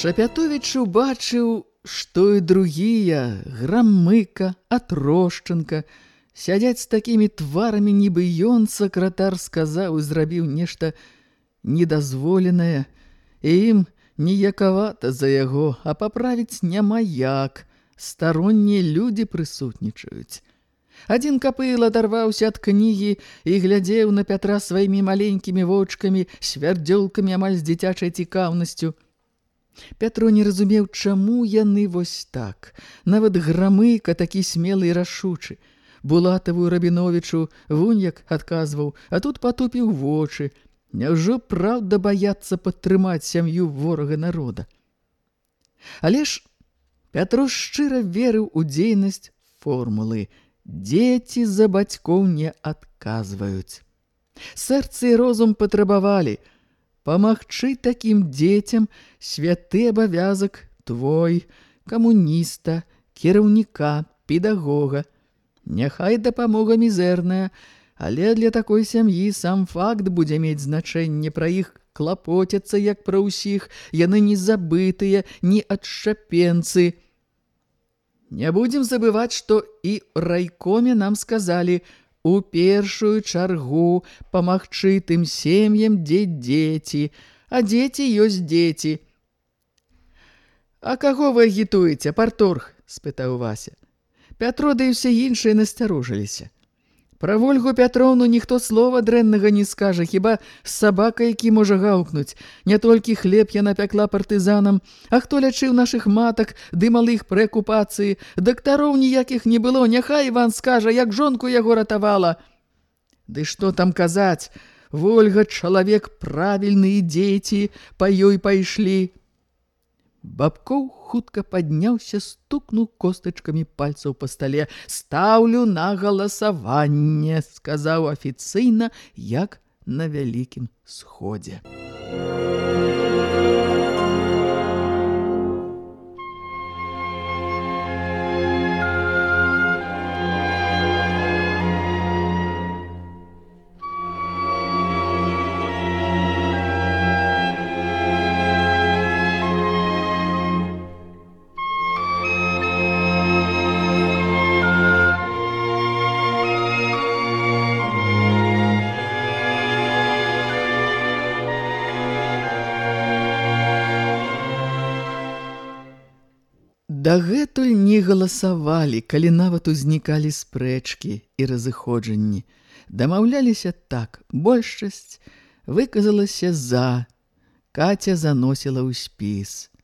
Шапятовіч убачыў, што і другія, грамыка, атрошчынка, сядзяць з такімі тварамі, нібы ён, сакратар, сказаў і зрабіў нешта недазволенае, і ім ніякавата за яго, а паправіць няма як, староннія людзі прысутнічаюць. Адзін капыл адарваўся ад кнігі і глядзеў на Пятра сваімі маленькімі вочкамі, свярдзёлкамі амаль з дзіцячай цікаўнасцю – Пятро не разумеў, чаму яны вось так. Нават грамыка такі смелы і рашучы. Булатавую Рабіновічу вунь як адказваў, а тут патупіў вочы. Няўжо праўда баяцца падтрымаць сям'ю ворага народа. Але ж Пятро шчыра верыў у дзейнасць формулы. Дзеці за бацькоў не адказваюць. Сэрцы і розум патрабавалі – Памагчы такім дзецям святы абавязак твой, камуніста, кіраўніка, педагога. Няхай дапамога мізэрная, але для такой сям'і сам факт будзе мець значэнне пра іх клапоцяцца, як пра ўсіх, яны не забытыя, ні адшапенцы. Не будзем забываць, што і райкоме нам сказалі – у першую чаргу памагчы тым сем'ям, дзе дзеці, а дзеці ёсць дзеці. А каго вы агітуеце, парторг? спытаў Вася. Пятро ды ўсе іншыя насцярожыліся. Пра Вольгу Пятроўну ніхто слова дрэннага не скажа, хіба сабака, які можа гаўкнуць. Не толькі хлеб яна пякла партызанам, а хто лячыў нашых матак ды малых прэкупацыі. Дактароў ніякіх не было, няхай Іван скажа, як жонку яго ратавала. Ды што там казаць? Вольга чалавек правільны і дзеці па ёй пайшлі. Бабкоў хутка падняўся, стукнуў костачкамі пальцаў па стале. «Стаўлю на галасаванне», – сказаў афіцыйна, як на вялікім сходзе. Дагэтуль не галасавалі, калі нават узнікалі спрэчкі і разыходжанні. Дамаўляліся так, большасць выказалася за, Каця заносіла ў спіс.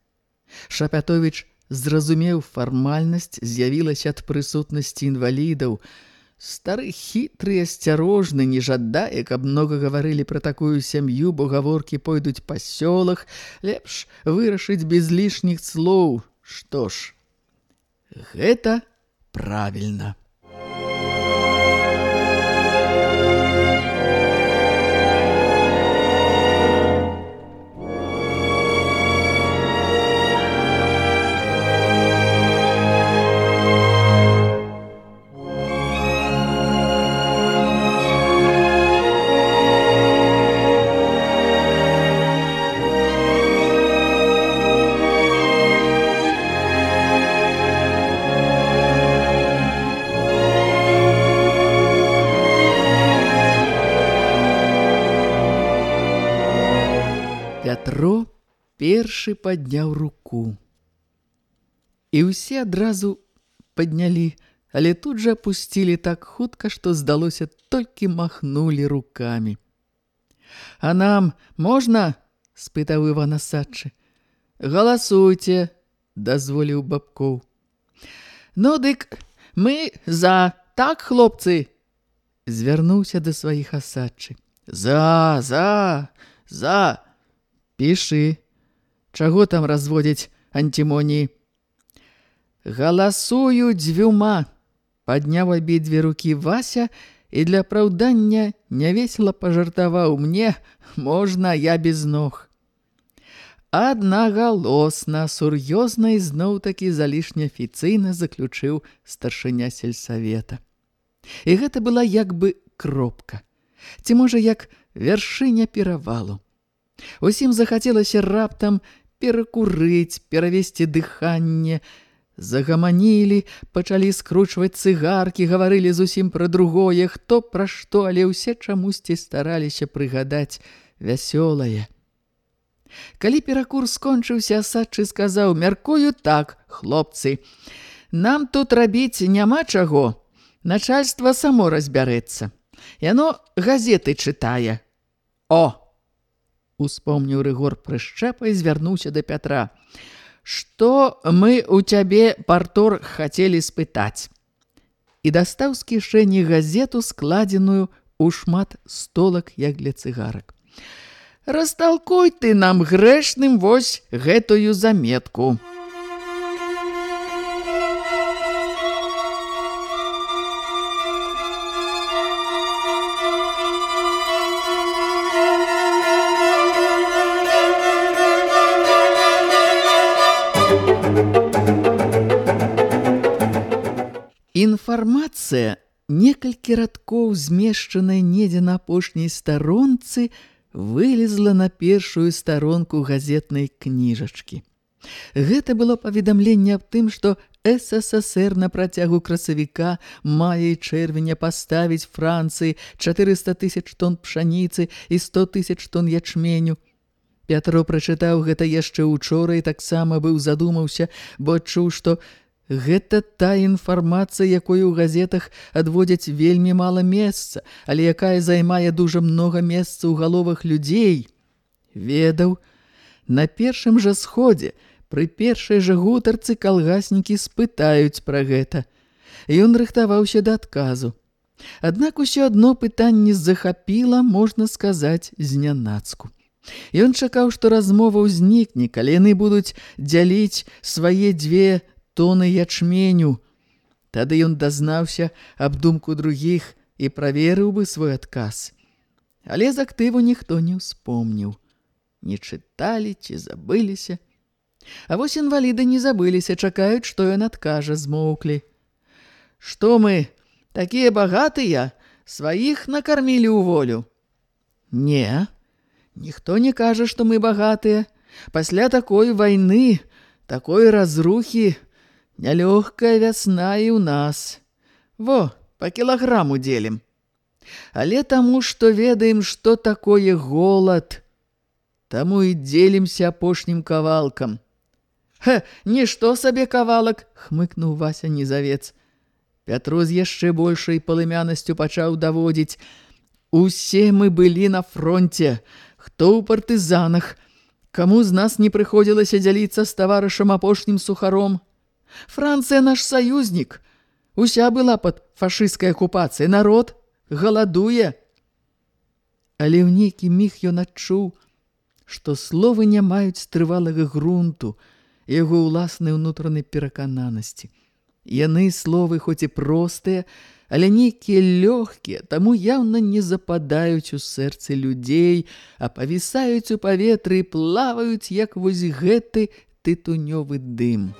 Шапятовіч зразумеў фармальнасць, з'явілася ад прысутнасці інвалідаў. Стары хітры і асцярожны не жадае, каб многа гаварылі пра такую сям'ю, бо гаворкі пойдуць па сёлах, лепш вырашыць без лішніх слоў. Што ж, Гэта правільна. Першы падняў руку. І ўсе адразу паднялі, але тут жа апусцілі так хутка, што здалося, толькі махнулі рукамі. «А нам можна?» – спытаў Іван Асадчы. «Галасуйце!» – дазволіў Бабкоў. «Ну, дык мы за, так, хлопцы?» – звярнуўся да сваіх Асадчы. «За, за, за! Пішы! Чаго там разводзіць антимоніі?» «Галасую дзвюма!» – падняў абедзве рукі Вася і для апраўдання нявесела пажартаваў мне, можна я без ног. Аднагалосна, сур'ёзна і зноў-такі залішне афіцыйна заключыў старшыня сельсавета. І гэта была як бы кропка. Ці можа як вяршыня перавалу. Усім захацелася раптам перакурыць, перавесці дыханне, Загаманілі, пачалі скручваць цыгаркі, гаварылі зусім пра другое, хто пра што, але ўсе чамусьці стараліся прыгадаць вясёлае. Калі перакур скончыўся, Асадчы сказаў: «Мяркую так, хлопцы. Нам тут рабіць няма чаго. Начальства само разбярэцца. Яно газеты чытае. О! Успомніў Рыгор прышчэпа і звярнуўся да Пятра. «Что мы у цябе, партор, хацелі спытаць?» І дастаў з кішэні газету, складзеную ў шмат столак, як для цыгарак. «Расталкуй ты нам грэшным вось гэтую заметку!» Інфармацыя, некалькі радкоў змешчаная недзе на апошняй старонцы, вылезла на першую старонку газетнай кніжачкі. Гэта было паведамленне аб тым, што СССР на працягу красавіка мае і чэрвеня паставіць Францыі 400 тысяч тонн пшаніцы і 100 тысяч тонн ячменю. Пятро прачытаў гэта яшчэ учора і таксама быў задумаўся, бо адчуў, што Гэта та інфармацыя, якой у газетах адводзяць вельмі мала месца, але якая займае дужа многа месца ў галовах людзей. Ведаў, на першым жа сходзе, пры першай жа гутарцы калгаснікі спытаюць пра гэта. Ён рыхтаваўся да адказу. Аднак усё адно пытанне захапіла, можна сказаць, знянацку. Ён чакаў, што размова ўзнікне, калі яны будуць дзяліць свае дзве тоны ячменю. Тады ён дазнаўся аб думку другіх і праверыў бы свой адказ. Але з актыву ніхто не ўспомніў. Не чыталі ці забыліся. А вось інваліды не забыліся, чакаюць, што ён адкажа, змоўклі. Што мы, такія багатыя, сваіх накармілі ў волю? Не, ніхто не кажа, што мы багатыя. Пасля такой вайны, такой разрухі, Нялёгкая вясна і ў нас. Во, па кілаграму дзелім. Але таму, што ведаем, што такое голад, таму і дзелімся апошнім кавалкам. Ха, нішто сабе кавалак, хмыкнуў Вася Незавец. Пятру з яшчэ большай палымянасцю пачаў даводзіць. Усе мы былі на фронте, хто ў партызанах, каму з нас не прыходзілася дзяліцца з таварышам апошнім сухаром, Францыя наш саюзнік. Уся была пад фашысцкай акупацыяй. Народ галадуе. Але ў нейкі міг ён адчуў, што словы не маюць трывалага грунту яго ўласнай унутранай перакананасці. Яны словы хоць і простыя, але нейкія лёгкія, таму яўна не западаюць у сэрцы людзей, а павісаюць у паветры і плаваюць, як вось гэты тытунёвы дым.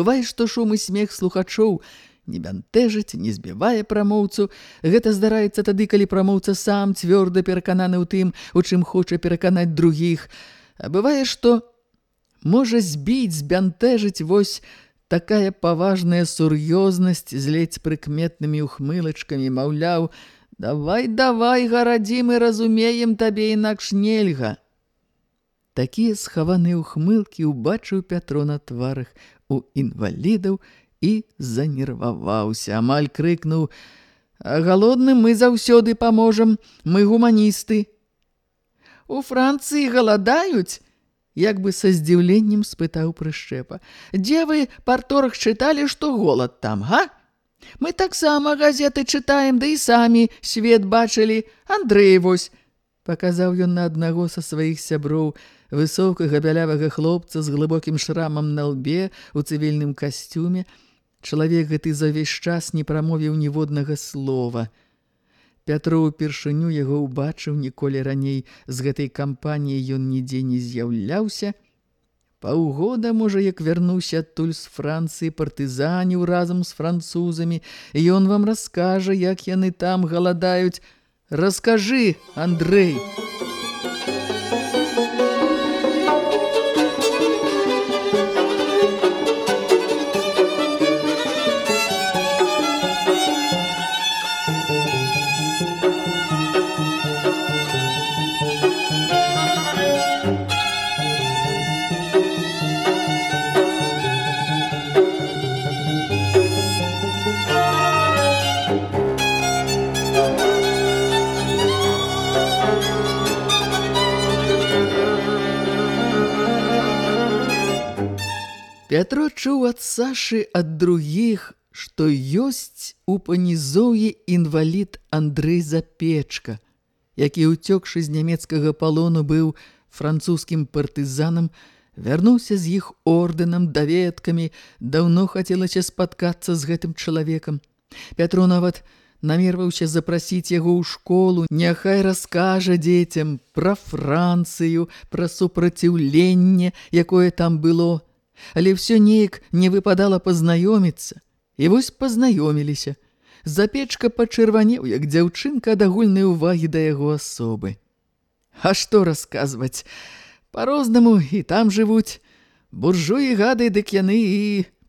Бывае, што шум і смех слухачоў не бянтэжыць, не збівае прамоўцу. Гэта здараецца тады, калі прамоўца сам цвёрда перакананы ў тым, у чым хоча пераканаць другіх. А бывае, што можа збіць, збянтэжыць вось такая паважная сур'ёзнасць з ледзь прыкметнымі ухмылачкамі, маўляў, давай, давай, гарадзі, мы разумеем табе інакш нельга. Такія схаваныя ухмылкі ўбачыў Пятро на тварах у інвалідаў і занерваваўся. Амаль крыкнуў: «А галодным мы заўсёды паможам, мы гуманісты. У Францыі галадаюць, як бы са здзіўленнем спытаў прышчэпа. Дзе вы парторах чыталі, што голад там, га? Мы таксама газеты чытаем, да і самі свет бачылі. Андрэй вось, паказаў ён на аднаго са сваіх сяброў, высокага бялявага хлопца з глыбокім шрамам на лбе у цывільным касцюме. Чалавек гэты за ўвесь час не прамовіў ніводнага слова. Пятро ўпершыню яго ўбачыў ніколі раней з гэтай кампаніі ён нідзе не з'яўляўся. Паўгода, можа, як вярнуўся адтуль з Францыі партызаніў разам з французамі, і ён вам раскажа, як яны там галадаюць. Раскажы, Андрэй! Пятро чуў ад Сашы ад другіх, што ёсць у панізоўі інвалід Андрэй Запечка, які, уцёкшы з нямецкага палону, быў французскім партызанам, вярнуўся з іх ордэнам, даведкамі, даўно хацелася спаткацца з гэтым чалавекам. Пятро нават намерваўся запрасіць яго ў школу, няхай раскажа дзецям пра Францыю, пра супраціўленне, якое там было, але ўсё неяк не выпадала пазнаёміцца. І вось пазнаёміліся. Запечка пачырванеў, як дзяўчынка ад агульнай увагі да яго асобы. А што расказваць? Па-рознаму і там жывуць. Буржуі гады, дык яны і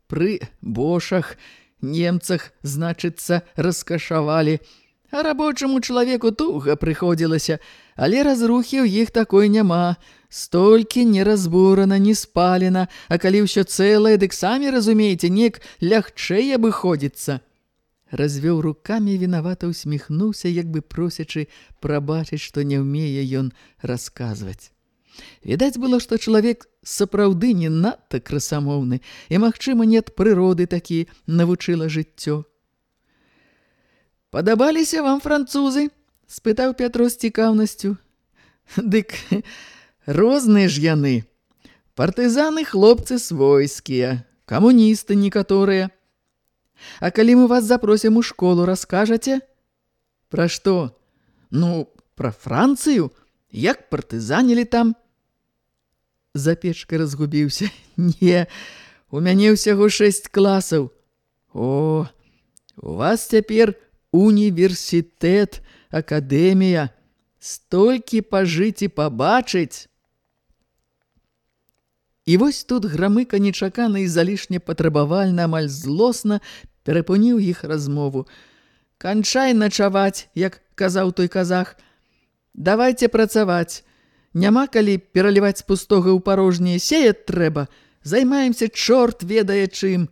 пры бошах, немцах, значыцца, раскашавалі. А рабочаму чалавеку туга прыходзілася, але разрухі ў іх такой няма, Столькі не разбурана, не спалена, а калі ўсё цэлае, дык самі разумееце, неяк лягчэй абыходзіцца. Развёў рукамі вінавата усміхнуўся, як бы просячы прабачыць, што не ўмее ён расказваць. Відаць было, што чалавек сапраўды не надта красамоўны, і, магчыма, нет прыроды такі навучыла жыццё. «Падабаліся вам французы?» – спытаў Пятро з цікаўнасцю. «Дык Розныя ж яны. Партызаны хлопцы свойскія, камуністы некаторыя. А калі мы вас запросім у школу, раскажаце? Пра што? Ну, пра Францыю? Як партызанілі там? Запечка разгубіўся. Не, у мяне ўсяго шэсць класаў. О, у вас цяпер універсітэт, акадэмія. Столькі пажыць і пабачыць. І вось тут грамыка нечакана і залішне патрабавальна, амаль злосна перапуніў іх размову. «Канчай начаваць, як казаў той казах. Давайце працаваць. Няма калі пераліваць з пустога ў парожніе. Сеяць трэба. Займаемся чорт ведае чым».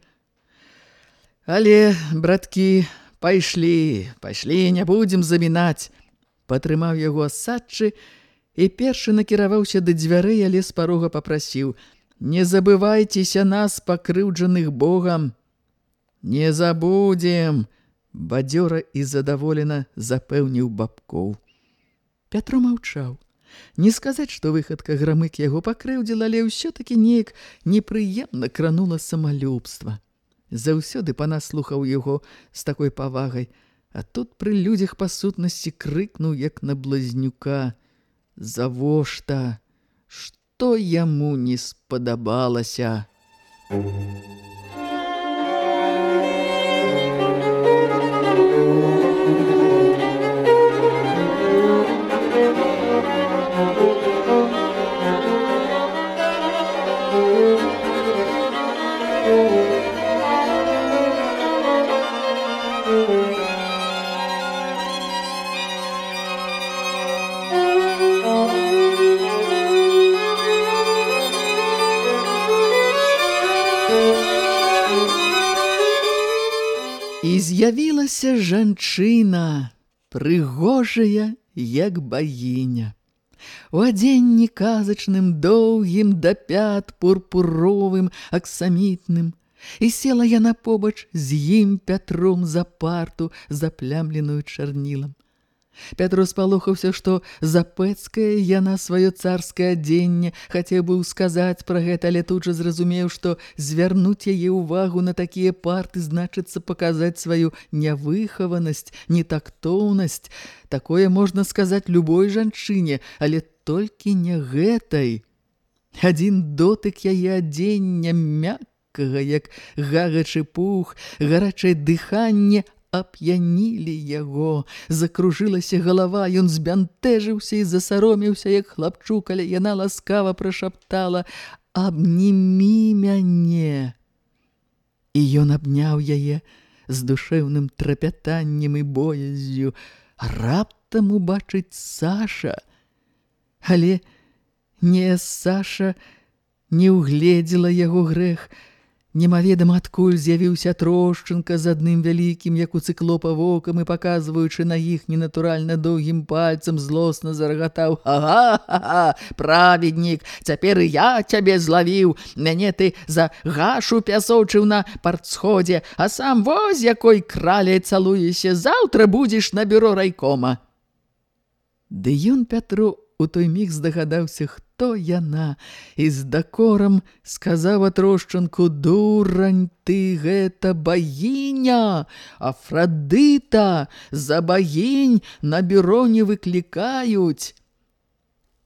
«Але, браткі, пайшлі, пайшлі, не будзем замінаць». Патрымаў яго асадчы і першы накіраваўся да дзвярэй, але з парога папрасіў – Не забывайцеся нас, пакрыўджаных Богам. Не забудзем, бадзёра і задаволена запэўніў бабкоў. Пятро маўчаў. Не сказаць, што выхадка грамык яго пакрыўдзіла, але ўсё-такі неяк непрыемна кранула самалюбства. Заўсёды пана слухаў яго з такой павагай, а тут пры людзях па сутнасці крыкнуў, як на блазнюка. «Завошта? Што?» Што яму не спадабалася. І прыгожая, як багіня. У адзенні казачным, доўгім да пят пурпуровым, аксамітным, і села яна побач з ім Пятром за парту, заплямленую чарнілам. Пятро спалохаўся, што запэцкае яна сваё царскае адзенне, хацеў быў сказаць пра гэта, але тут жа зразумеў, што звярнуць яе ўвагу на такія парты значыцца паказаць сваю нявыхаванасць, нетактоўнасць. Такое можна сказаць любой жанчыне, але толькі не гэтай. Адзін дотык яе адзення мяккага, як гагачы пух, гарачае дыханне ап'янілі яго. Закружылася галава, ён збянтэжыўся і засароміўся, як хлапчук, але яна ласкава прашаптала: «Абнімі мяне!» І ён абняў яе з душэўным трапятаннем і боязю. Раптам убачыць Саша. Але не Саша не угледзела яго грэх, Немаведама адкуль з'явіўся трошчынка з адным вялікім, як у цыклопа вокам і паказваючы на іх ненатуральна доўгім пальцам злосна зарагатаў: «Ага-га, праведнік, цяпер я цябе злавіў. Мяне ты за гашу пясочыў на партсходзе, а сам воз якой краляй цалуешся, заўтра будзеш на бюро райкома». Ды ён Пятру у той міг здагадаўся, хто яна, і з дакорам сказаў атрошчанку: «Дурань ты, гэта багіня, Афрадыта, за багінь на бюро не выклікаюць».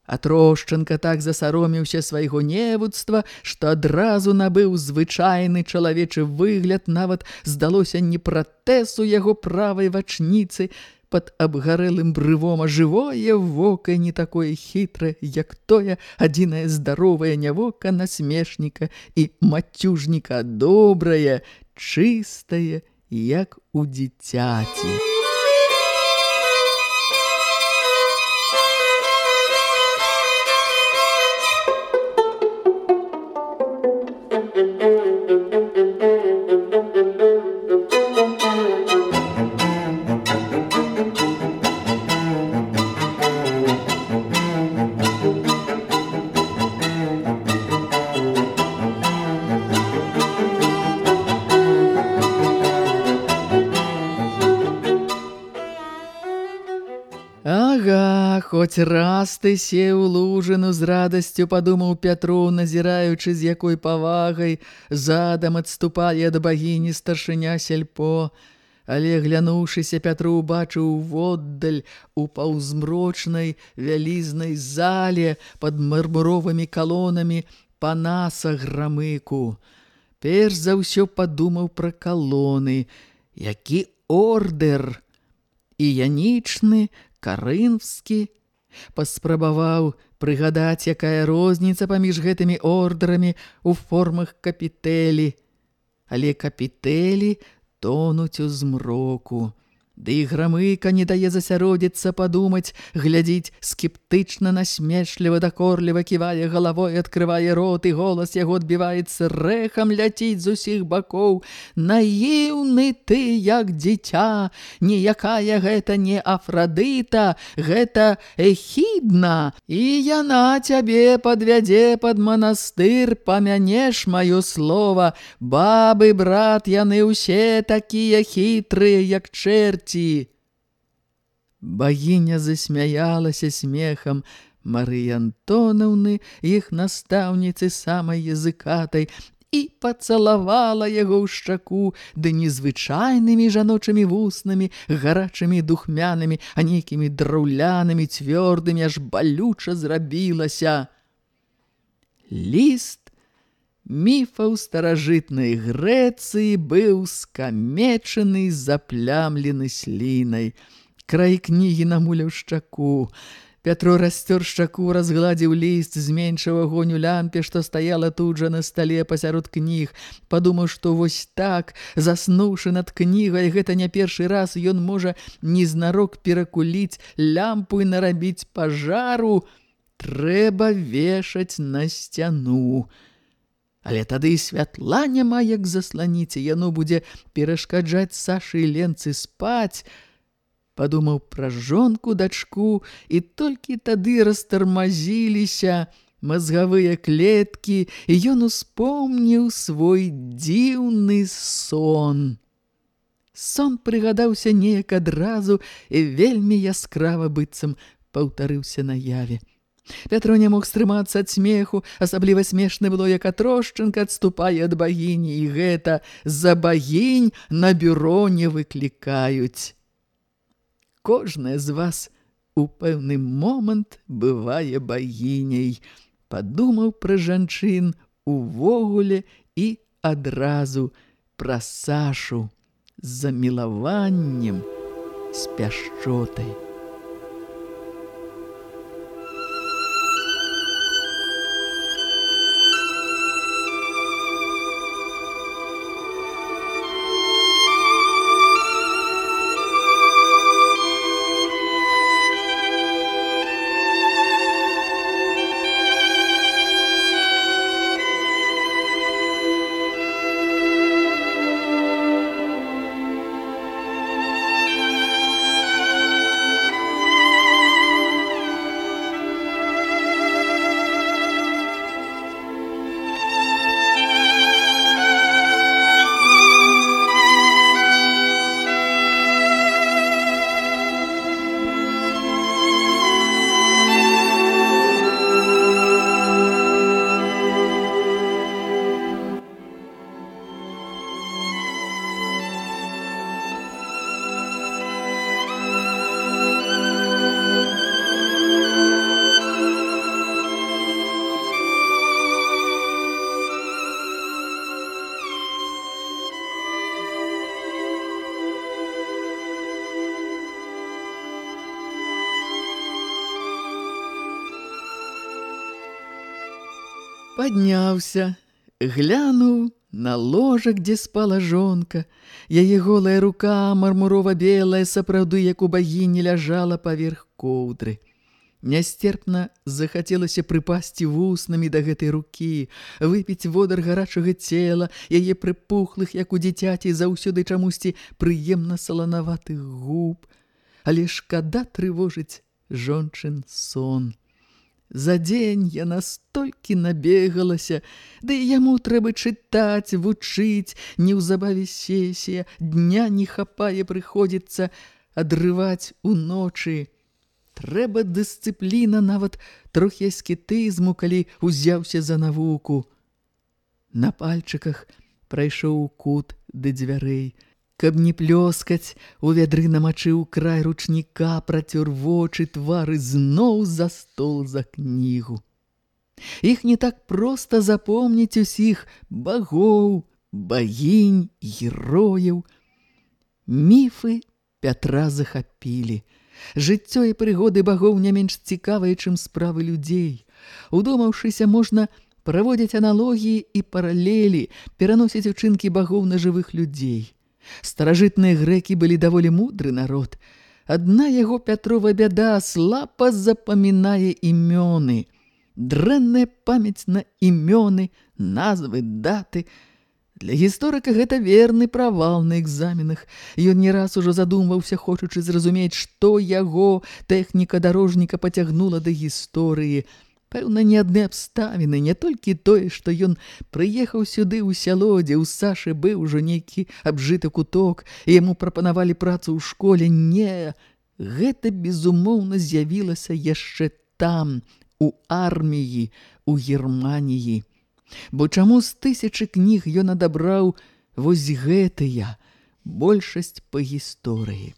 Атрошчанка так засароміўся свайго невуцтва, што адразу набыў звычайны чалавечы выгляд, нават здалося не пратэсу яго правай вачніцы, пад абгарэлым брывом, а жывое вока не такое хітрае, як тое адзінае здаровае нявока насмешніка і мацюжніка добрае, чыстае, як у дзіцяці. Хоць раз ты сеў лужыну з радасцю, падумаў Пятру, назіраючы з якой павагай задам адступае ад багіні старшыня сельпо. Але, глянуўшыся, Пятру убачыў воддаль у паўзмрочнай вялізнай зале пад мармуровымі калонамі панаса грамыку. Перш за ўсё падумаў пра калоны, які ордер іянічны, карынфскі, паспрабаваў прыгадаць, якая розніца паміж гэтымі ордерамі ў формах капітэлі. Але капітэлі тонуць у змроку. Ды і грамыка не дае засяродзіцца падумаць, глядзіць скептычна, насмешліва, дакорліва ківае галавой, адкрывае рот, і голас яго адбіваецца рэхам, ляціць з усіх бакоў. Наіўны ты, як дзіця, ніякая гэта не Афрадыта, гэта эхідна, і яна цябе падвядзе пад манастыр, памянеш маё слова. Бабы, брат, яны ўсе такія хітрыя, як чэрці, смерти. Богиня засмяялася смехам Марыі Антонаўны, іх настаўніцы самай языкатай, і пацалавала яго ў шчаку, ды незвычайнымі жаночымі вуснамі, гарачымі духмянымі, а нейкімі драўлянымі, цвёрдымі, аж балюча зрабілася. Ліст міфаў старажытнай Грэцыі быў скамечаны, заплямлены слінай. Край кнігі намуляў шчаку. Пятро расцёр шчаку, разгладзіў ліст, зменшыў агонь у лямпе, што стаяла тут жа на стале пасярод кніг. Падумаў, што вось так, заснуўшы над кнігай, гэта не першы раз, ён можа незнарок перакуліць лямпу і нарабіць пажару. Трэба вешаць на сцяну. Але тады і святла няма, як засланіць, і яно будзе перашкаджаць Сашы і Ленцы спаць, падумаў пра жонку дачку і толькі тады растармазіліся мазгавыя клеткі і ён успомніў свой дзіўны сон. Сон прыгадаўся неяк адразу і вельмі яскрава быццам паўтарыўся на яве. Пятро не мог стрымацца ад смеху, асабліва смешна было, як атрошчынка адступае ад багіні, і гэта за багінь на бюро не выклікаюць кожная з вас у пэўны момант бывае багіняй. Падумаў пра жанчын увогуле і адразу пра Сашу з замілаваннем з пяшчотай. Падняўся, глянуў на ложак, дзе спала жонка. Яе голая рука, мармурова-белая, сапраўды, як у багіні, ляжала паверх коўдры. Нястерпна захацелася прыпасці вуснамі да гэтай рукі, выпіць водар гарачага цела, яе прыпухлых, як у дзіцяці, заўсёды чамусьці прыемна саланаватых губ. Але шкада трывожыць жончын сон. За дзень яна столькі набегалася, ды яму трэба чытаць, вучыць, неўзабаве сесія, дня не хапае прыходзіцца адрываць уночы. Трэба дысцыпліна нават трохі аскетызму, калі узяўся за навуку. На пальчыках прайшоў кут да дзвярэй, каб не плёскаць, у вядры намачыў край ручніка, працёр вочы, твары зноў за стол за кнігу. Іх не так проста запомніць усіх багоў, багінь, герояў. Міфы Пятра захапілі. Жыццё і прыгоды багоў не менш цікавыя, чым справы людзей. Удомаўшыся, можна праводзіць аналогіі і паралелі, пераносіць учынкі багоў на жывых людзей. Старажытныя грэкі былі даволі мудры народ. Адна яго Пятрова бяда слапа запамінае імёны. Дрэнная памяць на імёны, назвы, даты. Для гісторыка гэта верны правал на экзаменах. Ён не раз ужо задумваўся, хочучы зразумець, што яго тэхніка дарожніка пацягнула да гісторыі – Пэўна, не адны абставіны, не толькі тое, што ён прыехаў сюды ў сяло, дзе ў Сашы быў ужо нейкі абжыты куток, і яму прапанавалі працу ў школе. Не, гэта, безумоўна, з'явілася яшчэ там, у арміі, у Германіі. Бо чаму з тысячы кніг ён адабраў вось гэтыя, большасць па гісторыі.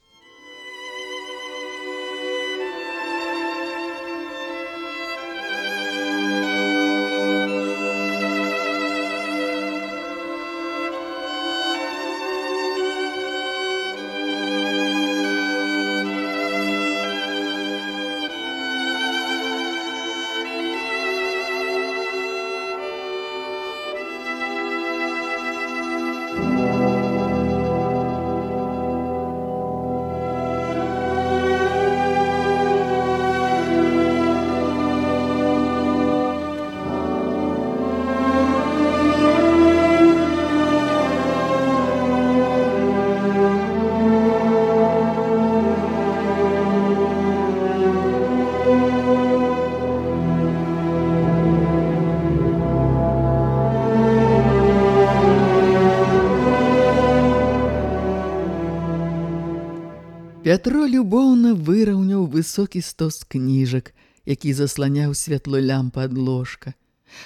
Пятро любоўна выраўняў высокі стос кніжак, які засланяў святло лямпа ад ложка.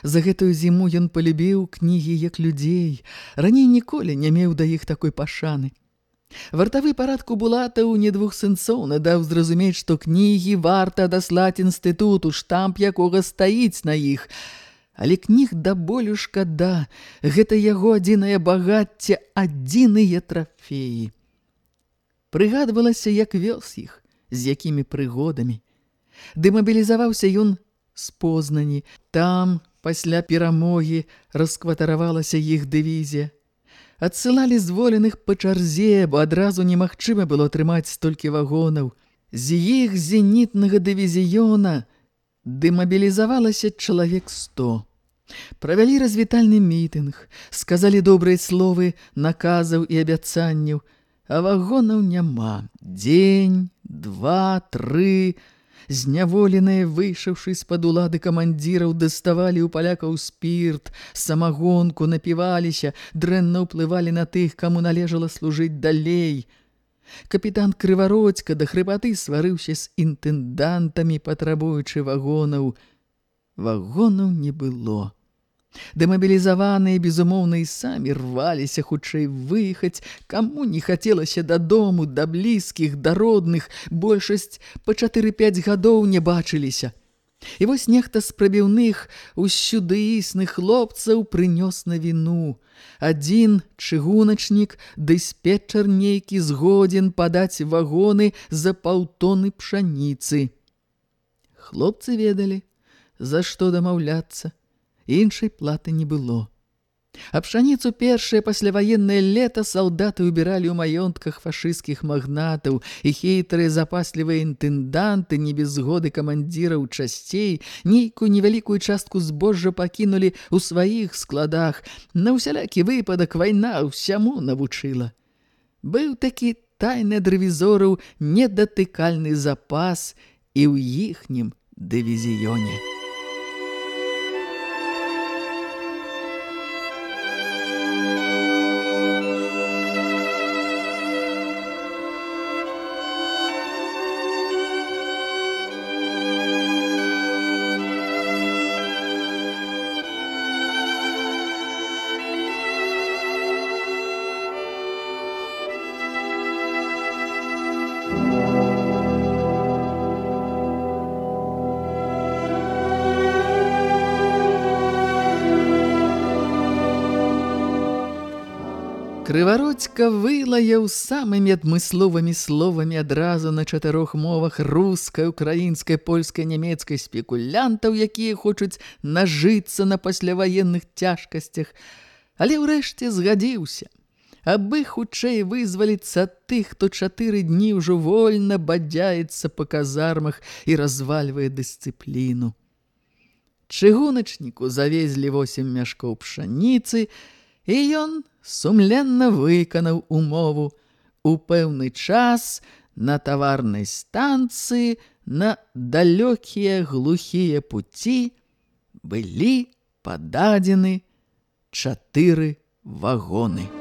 За гэтую зіму ён полюбіў кнігі як людзей, раней ніколі не меў да іх такой пашаны. Вартавы парадку булатаў не двух сынцоў надаў зразумець, што кнігі варта даслаць інстытуту, штамп якога стаіць на іх. Але кніг да болю шкада, гэта яго адзінае багацце, адзіныя трафеі. Прыгадвалася, як вёз іх, з якімі прыгодамі. Дэмабілізаваўся ён з познані. Там, пасля перамогі, раскватаравалася іх дывізія. Адсылалі зволеных па чарзе, бо адразу немагчыма было трымаць столькі вагонаў. З іх зенітнага дывізіёна дэмабілізавалася чалавек сто. Правялі развітальны мітынг, сказалі добрыя словы наказаў і абяцанняў, а вагонаў няма. Дзень, два, тры, зняволеныя, выйшаўшы з-пад улады камандзіраў, даставалі ў палякаў спірт, самагонку, напіваліся, дрэнна ўплывалі на тых, каму належала служыць далей. Капітан Крывародзька да хрыпаты сварыўся з інтэндантамі, патрабуючы вагонаў. Вагонаў не было. Дэмабілізаваныя, безумоўна, і самі рваліся хутчэй выехаць, каму не хацелася дадому, да блізкіх, да родных, большасць па 4-5 гадоў не бачыліся. І вось нехта з прабіўных усюдыісных хлопцаў прынёс на віну. Адзін чыгуначнік, дыспетчар нейкі згодзін падаць вагоны за паўтоны пшаніцы. Хлопцы ведалі, за што дамаўляцца іншай платы не было. А пшаніцу першае пасляваеннае лета салдаты ўбіралі ў маёнтках фашысцкіх магнатаў і хітрыя запаслівыя інтэнданты не без згоды камандзіраў часцей нейкую невялікую частку збожжа пакінулі ў сваіх складах. На ўсялякі выпадак вайна ўсяму навучыла. Быў такі тайны ад рэвізораў недатыкальны запас і ў іхнім дывізіёне. Крывародзька вылаяў самымі адмысловымі словамі адразу на чатырох мовах рускай, украінскай, польскай, нямецкай спекулянтаў, якія хочуць нажыцца на пасляваенных цяжкасцях. Але ўрэшце згадзіўся. Абы хутчэй вызваліцца тых, хто чатыры дні ўжо вольна бадзяецца па казармах і развальвае дысцыпліну. Чыгуначніку завезлі восем мяшкоў пшаніцы, і ён сумленна выканаў умову у пэўны час на таварнай станцыі на далёкія глухія пуці былі пададзены чатыры вагоны.